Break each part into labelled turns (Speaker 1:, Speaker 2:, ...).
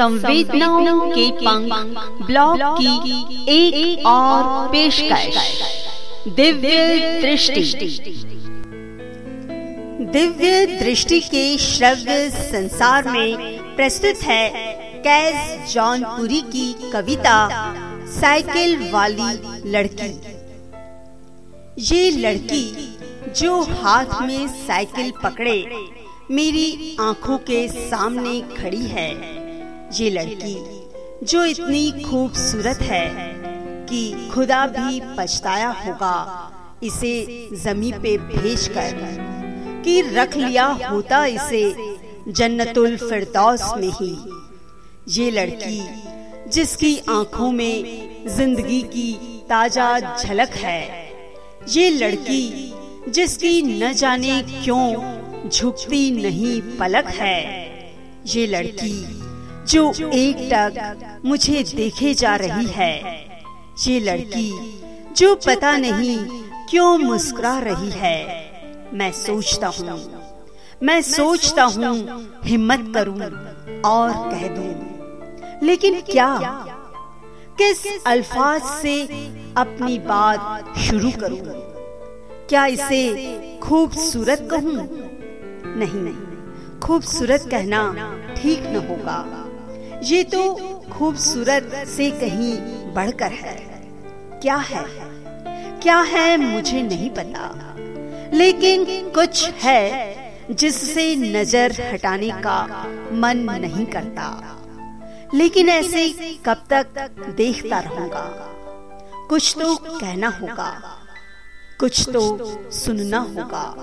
Speaker 1: संवेदनाओं के पंख ब्लॉग की एक, एक और पेशकश। दिव्य दृष्टि। दिव्य दृष्टि के श्रव्य संसार में प्रस्तुत है कैस जौनपुरी की कविता साइकिल वाली लड़की। ये लड़की जो हाथ में साइकिल पकड़े मेरी आँखों के सामने खड़ी है। ये लड़की, जो इतनी खूबसूरत है कि खुदा भी पछताया होगा, इसे जमी पे भेज कर कि रख लिया होता इसे जन्नतुल फिरदौस में ही। ये लड़की, जिसकी आँखों में ज़िंदगी की ताज़ा झलक है, ये लड़की, जिसकी न जाने क्यों झुकती नहीं पलक है, ये लड़की जो एक टक मुझे देखे जा रही है। ये लड़की जो पता नहीं क्यों मुस्कुरा रही है। मैं सोचता हूँ, मैं सोचता हूँ, हिम्मत करूँ और कह दूँ। लेकिन क्या? किस अल्फाज से अपनी बात शुरू करूँ? क्या इसे खूबसूरत कहूँ? नहीं नहीं, खूबसूरत कहना ठीक न होगा। ये तो खूबसूरत से कहीं बढ़कर है। क्या है? क्या है मुझे नहीं पता। लेकिन कुछ है जिससे नज़र हटाने का मन नहीं करता। लेकिन ऐसे कब तक देखता रहूँगा। कुछ तो कहना होगा। कुछ तो सुनना होगा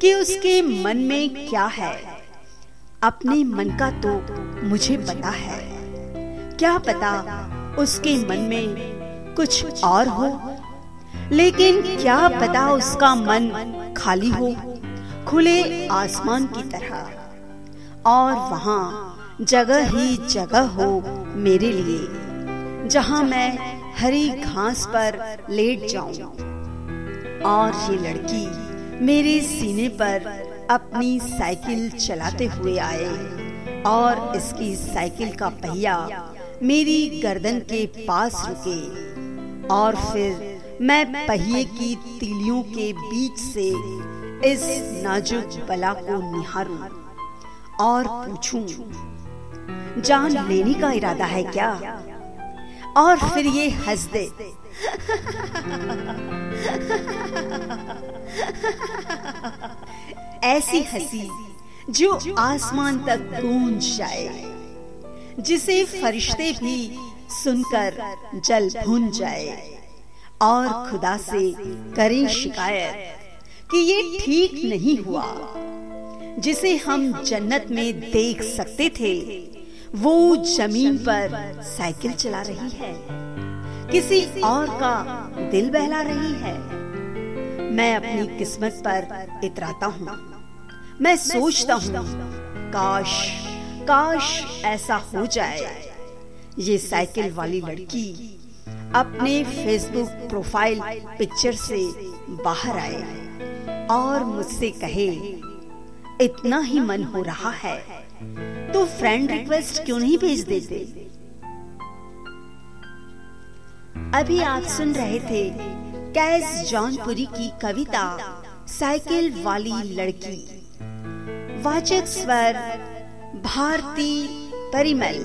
Speaker 1: कि उसके मन में क्या है। अपने मन का तो मुझे पता है। क्या पता उसके मन में कुछ और हो। लेकिन क्या पता उसका मन खाली हो, खुले आसमान की तरह। और वहाँ जगह ही जगह हो मेरे लिए, जहाँ मैं हरी घास पर लेट जाऊँ। और ये लड़की मेरे सीने पर अपनी साइकिल चलाते हुए आए और इसकी साइकिल का पहिया मेरी गर्दन के पास रुके और फिर मैं पहिए की तीलियों के बीच से इस नाजुक बला को निहारूं और पूछूँ, जान लेने का इरादा है क्या? और फिर ये हंस दे ऐसी हँसी जो आसमान तक गूंज जाए जिसे फरिश्ते भी सुनकर जल भून जाए। और खुदा से करें शिकायत कि ये ठीक नहीं हुआ। जिसे हम जन्नत में देख सकते थे वो ज़मीन पर साइकिल चला रही है। किसी और का दिल बहला रही है। मैं अपनी किस्मत पर इतराता हूँ। मैं सोचता हूँ, काश काश ऐसा हो जाए। ये साइकिल वाली लड़की अपने फेसबुक प्रोफ़ाइल पिक्चर से बाहर आए और मुझसे कहे, इतना ही मन हो रहा है तो फ्रेंड रिक्वेस्ट क्यों नहीं भेज देते? अभी आप सुन रहे थे कैस जौनपुरी की कविता, साइकिल वाली लड़की। वाचक स्वर, भारती परिमल।